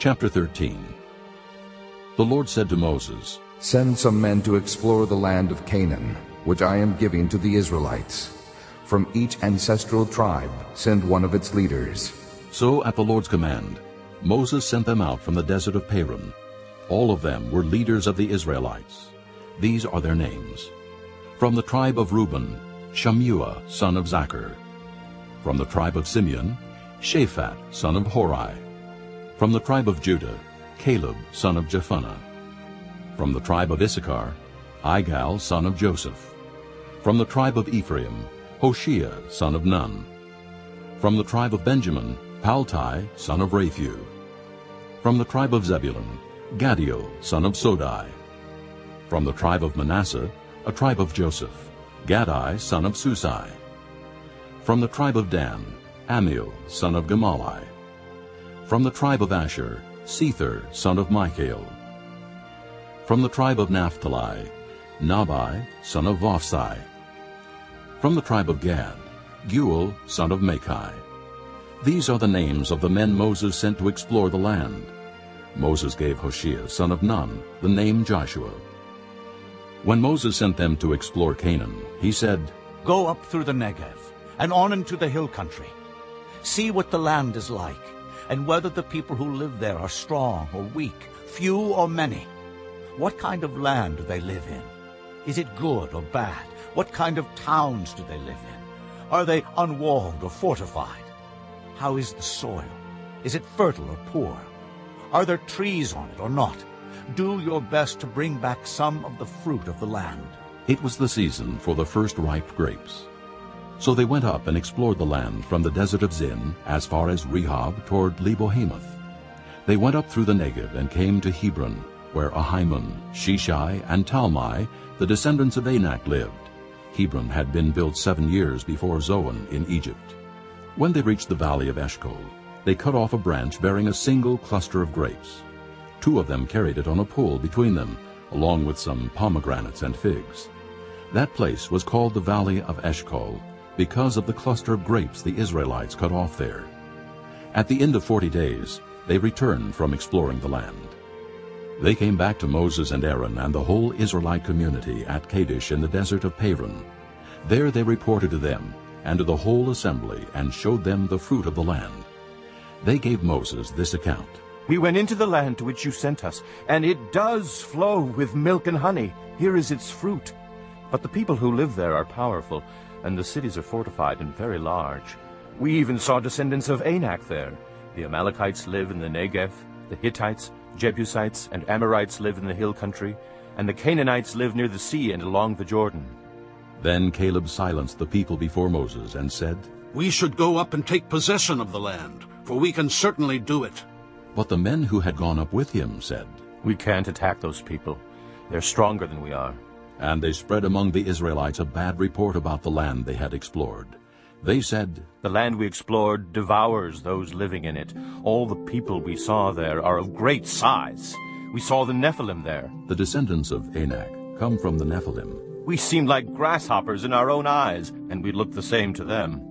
Chapter 13 The Lord said to Moses, Send some men to explore the land of Canaan, which I am giving to the Israelites. From each ancestral tribe send one of its leaders. So at the Lord's command, Moses sent them out from the desert of Paran. All of them were leaders of the Israelites. These are their names. From the tribe of Reuben, Shammua, son of Zakkur. From the tribe of Simeon, Shaphat, son of Hori. From the tribe of Judah, Caleb, son of Jephunneh. From the tribe of Issachar, Igal, son of Joseph. From the tribe of Ephraim, Hoshea, son of Nun. From the tribe of Benjamin, Palti, son of Raphu. From the tribe of Zebulun, Gaddiel, son of Sodi. From the tribe of Manasseh, a tribe of Joseph, Gaddi, son of Susi. From the tribe of Dan, Ammiel, son of Gemalli. From the tribe of Asher, Sethur, son of Michael. From the tribe of Naphtali, Nahbi, son of Vophsi. From the tribe of Gad, Geuel, son of Maki. These are the names of the men Moses sent to explore the land. Moses gave Hoshea, son of Nun, the name Joshua. When Moses sent them to explore Canaan, he said, Go up through the Negev and on into the hill country. See what the land is like, and whether the people who live there are strong or weak, few or many. What kind of land do they live in? Is it good or bad? What kind of towns do they live in? Are they unwalled or fortified? How is the soil? Is it fertile or poor? Are there trees on it or not? Do your best to bring back some of the fruit of the land. It was the season for the first ripe grapes. So they went up and explored the land from the desert of Zin as far as Rehob toward Lebo-hamath. They went up through the Negev and came to Hebron, where Ahiman, Sheshai, and Talmai, the descendants of Anak, lived. Hebron had been built seven years before Zoan in Egypt. When they reached the valley of Eshcol, they cut off a branch bearing a single cluster of grapes. Two of them carried it on a pole between them, along with some pomegranates and figs. That place was called the Valley of Eshcol, because of the cluster of grapes the Israelites cut off there. At the end of forty days, they returned from exploring the land. They came back to Moses and Aaron and the whole Israelite community at Kadesh in the desert of Paran. There they reported to them and to the whole assembly and showed them the fruit of the land. They gave Moses this account. We went into the land to which you sent us, and it does flow with milk and honey. Here is its fruit. But the people who live there are powerful, and the cities are fortified and very large. We even saw descendants of Anak there. The Amalekites live in the Negev, the Hittites, Jebusites, and Amorites live in the hill country, and the Canaanites live near the sea and along the Jordan. Then Caleb silenced the people before Moses and said, We should go up and take possession of the land, for we can certainly do it. But the men who had gone up with him said, We can't attack those people. They're stronger than we are. And they spread among the Israelites a bad report about the land they had explored. They said, The land we explored devours those living in it. All the people we saw there are of great size. We saw the Nephilim there. The descendants of Anak come from the Nephilim. We seemed like grasshoppers in our own eyes, and we looked the same to them.